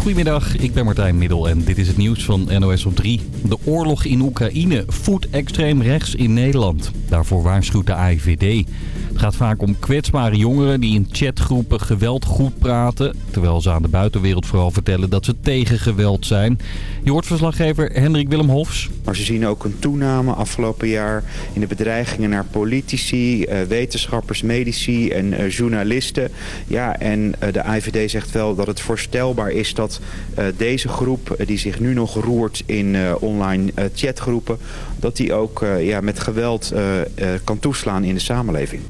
Goedemiddag, ik ben Martijn Middel en dit is het nieuws van NOS op 3. De oorlog in Oekraïne voedt extreem rechts in Nederland. Daarvoor waarschuwt de AIVD. Het gaat vaak om kwetsbare jongeren die in chatgroepen geweld goed praten... terwijl ze aan de buitenwereld vooral vertellen dat ze tegen geweld zijn. Je hoort verslaggever Hendrik Willem Hofs. Maar ze zien ook een toename afgelopen jaar in de bedreigingen naar politici, eh, wetenschappers, medici en eh, journalisten. Ja, en eh, de AIVD zegt wel dat het voorstelbaar is dat deze groep, die zich nu nog roert in online chatgroepen, dat die ook ja, met geweld kan toeslaan in de samenleving.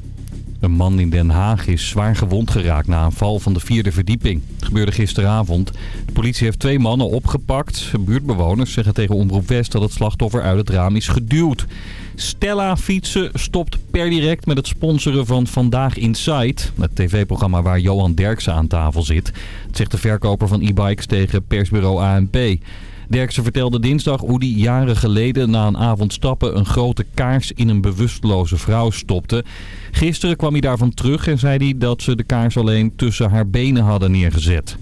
Een man in Den Haag is zwaar gewond geraakt na een val van de vierde verdieping. Het gebeurde gisteravond. De politie heeft twee mannen opgepakt. Buurtbewoners zeggen tegen Omroep West dat het slachtoffer uit het raam is geduwd. Stella Fietsen stopt per direct met het sponsoren van Vandaag Inside. Het tv-programma waar Johan Derksen aan tafel zit. Het zegt de verkoper van e-bikes tegen persbureau ANP. Derksen vertelde dinsdag hoe hij jaren geleden na een avond stappen een grote kaars in een bewusteloze vrouw stopte. Gisteren kwam hij daarvan terug en zei hij dat ze de kaars alleen tussen haar benen hadden neergezet.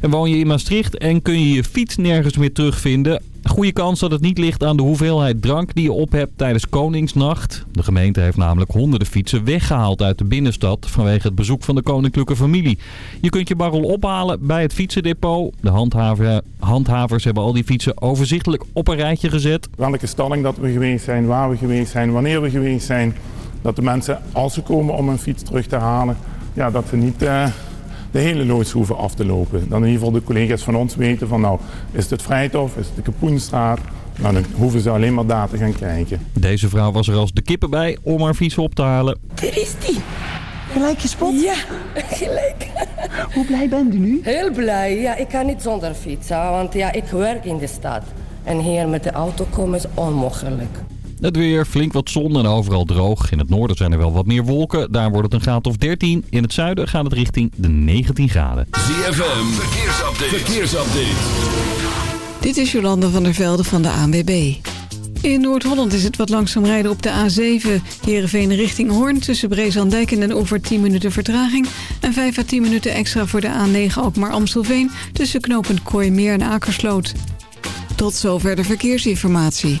En woon je in Maastricht en kun je je fiets nergens meer terugvinden? Goede kans dat het niet ligt aan de hoeveelheid drank die je op hebt tijdens Koningsnacht. De gemeente heeft namelijk honderden fietsen weggehaald uit de binnenstad vanwege het bezoek van de koninklijke familie. Je kunt je barrel ophalen bij het fietsendepot. De handhaver, handhavers hebben al die fietsen overzichtelijk op een rijtje gezet. Welke stalling dat we geweest zijn, waar we geweest zijn, wanneer we geweest zijn. Dat de mensen, als ze komen om een fiets terug te halen, ja, dat ze niet... Uh de hele loods hoeven af te lopen. Dan in ieder geval de collega's van ons weten van nou, is het Vrijthof, is het de Kapoenstraat? Nou, dan hoeven ze alleen maar daar te gaan kijken. Deze vrouw was er als de kippen bij om haar fiets op te halen. Daar is die. Gelijk gespot? Ja, gelijk. Hoe blij bent u nu? Heel blij. Ja, ik kan niet zonder fietsen, want ja, ik werk in de stad. En hier met de auto komen is onmogelijk. Het weer, flink wat zon en overal droog. In het noorden zijn er wel wat meer wolken. Daar wordt het een graad of 13. In het zuiden gaat het richting de 19 graden. ZFM, verkeersupdate. verkeersupdate. Dit is Jolanda van der Velde van de ANWB. In Noord-Holland is het wat langzaam rijden op de A7. Heerenveen richting Hoorn tussen Brezandijk en Den Oever 10 minuten vertraging. En 5 à 10 minuten extra voor de A9 Alkmaar Amstelveen tussen knooppunt Kooimeer en Akersloot. Tot zover de verkeersinformatie.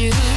You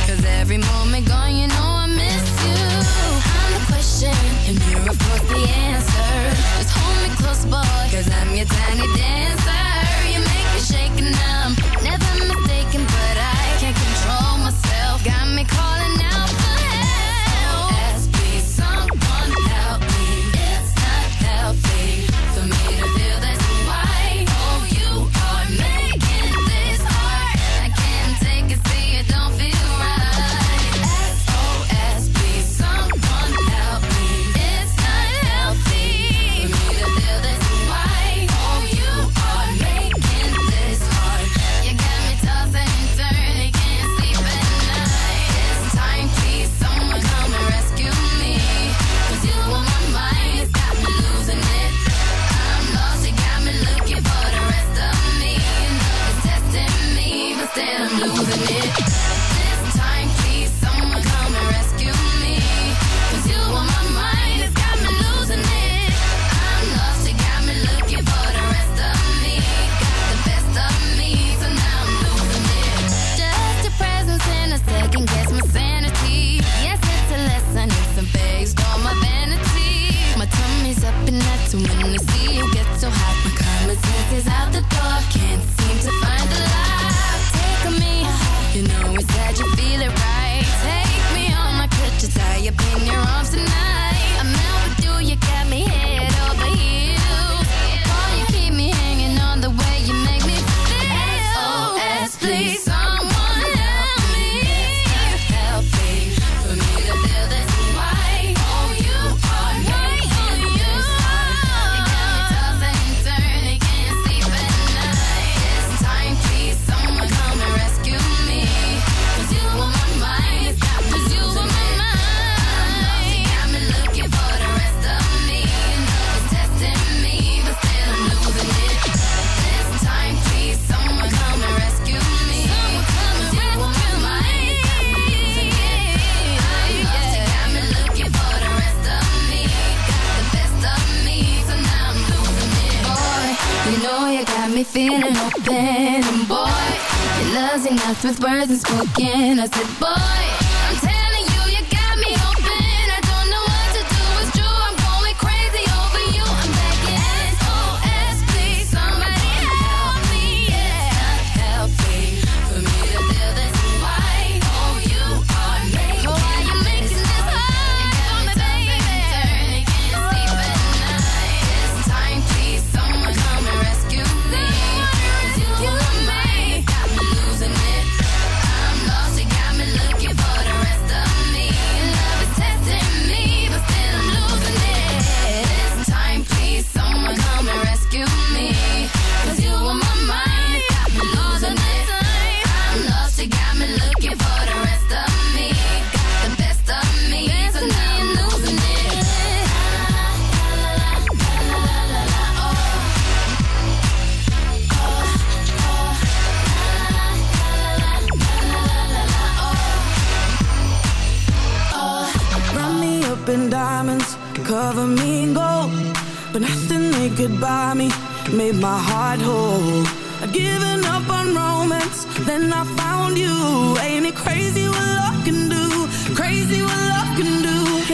with words and unspoken. I said, boy,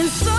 so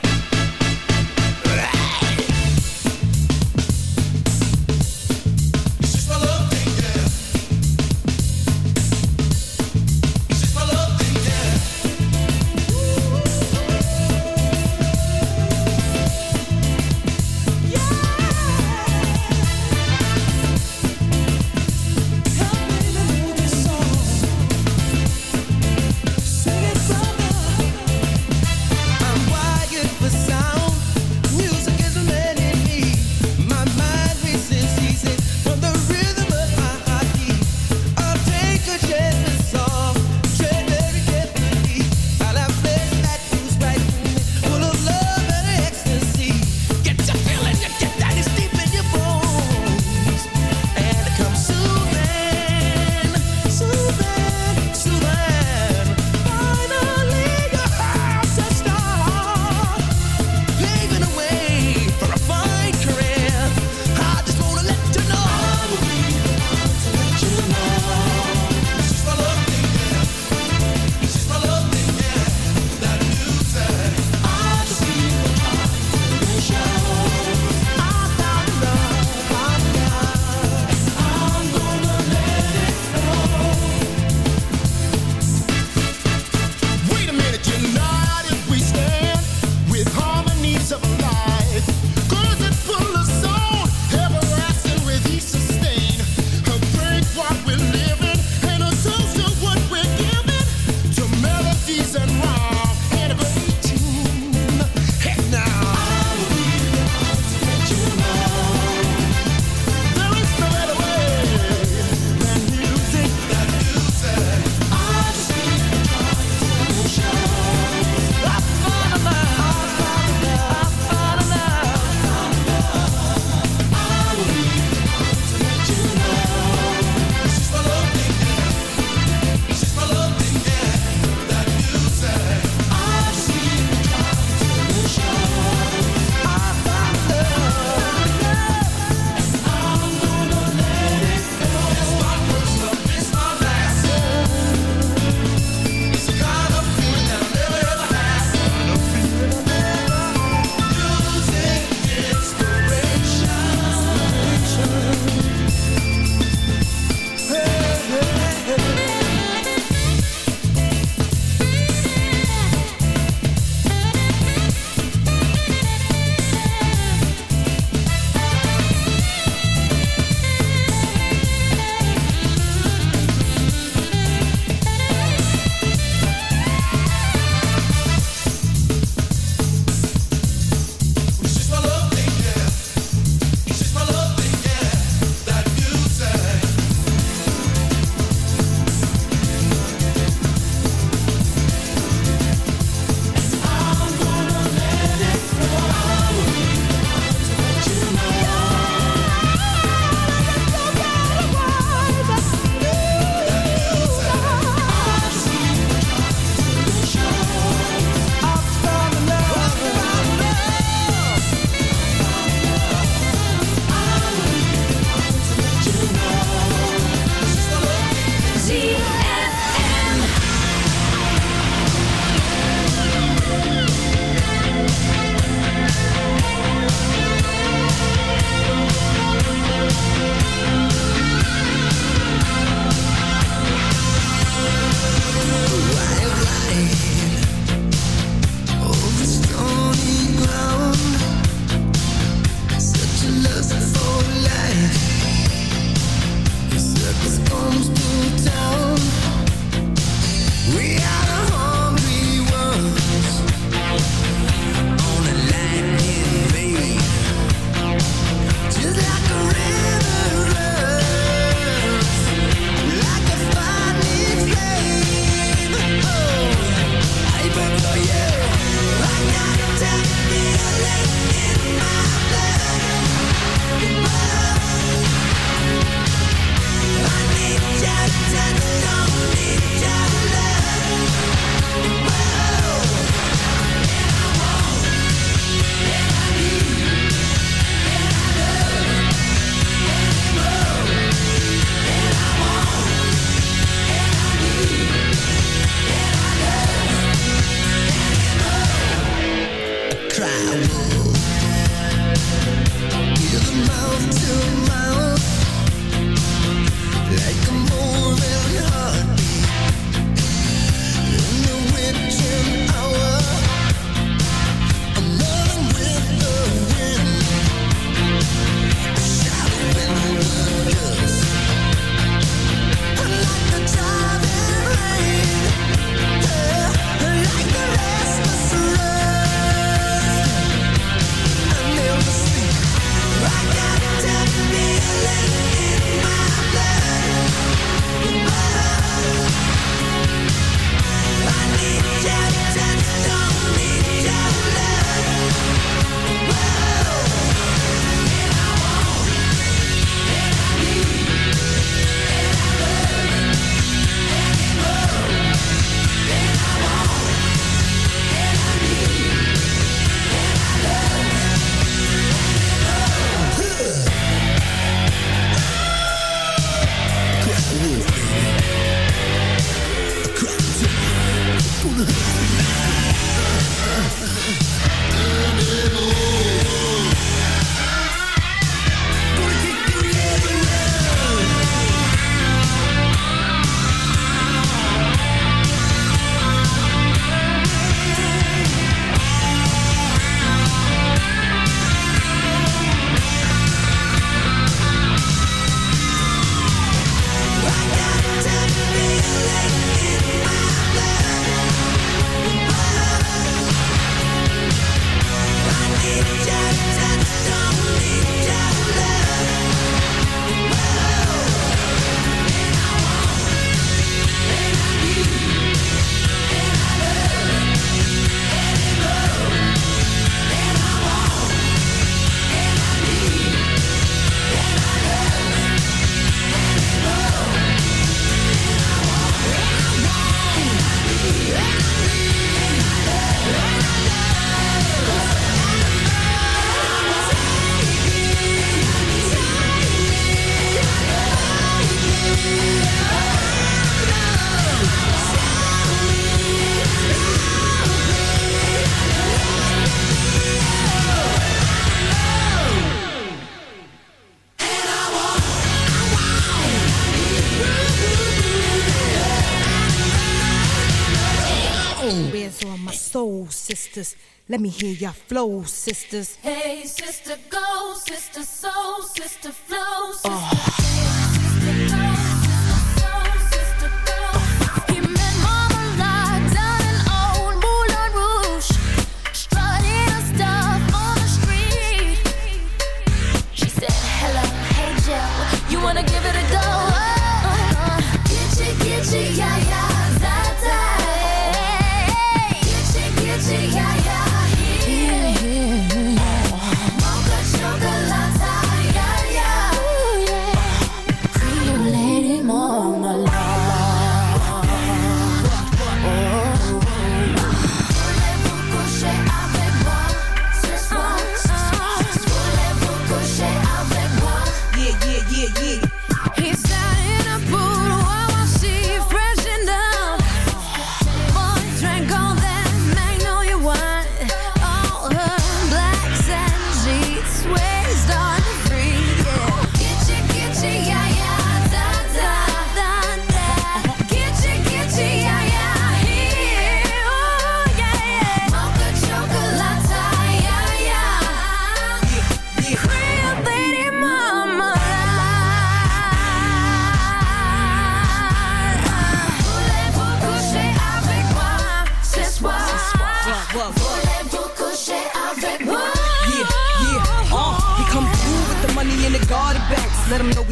Let me hear your flow, sisters. Hey, sister, go, sister, soul, sister, flow, oh. sister.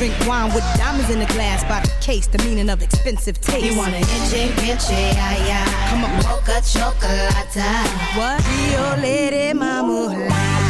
Drink wine with diamonds in the glass by the case, the meaning of expensive taste. You wanna itchy, yeah, yeah. Come on, Mocha chocolate. What? Rio Lady Mama.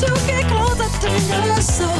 to get closer to.